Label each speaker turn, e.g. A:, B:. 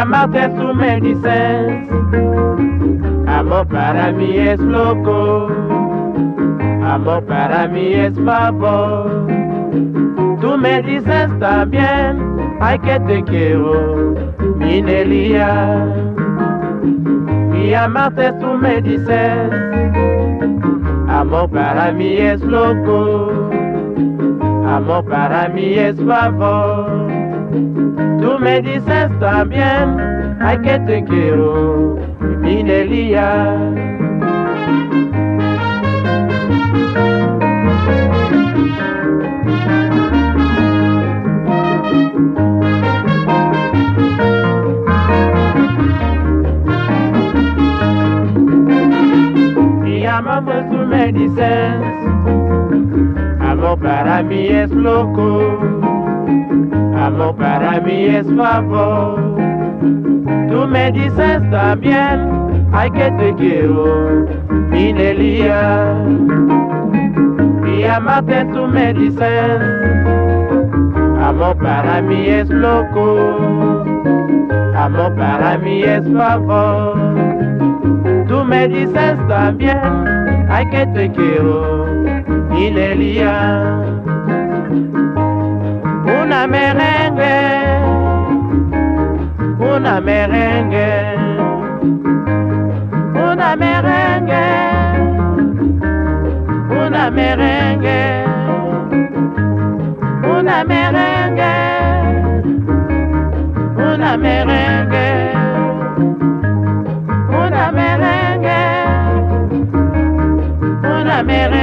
A: amarte tú me dices, amor para mí es loco, amor para mí es favor. Tú me dices también, ay que te quiero, mi Nelia. Y amarte tú me dices, amor para mí es loco, amor para mí es favor. Me dices también, ay que te quiero, mi Nelia. Y amamos tú me dices, amor para mí es loco amor para mí es favor. Tú me dices también, ay que te quiero, mi Nelia. Y amarte tú me dices, amor para mí es loco, amor para mí es favor. Tú me dices también, ay que te quiero, mi Nelia una merengue, una merengue, una merengue, una merengue, una merengue, una merengue, una merengue, una merengue.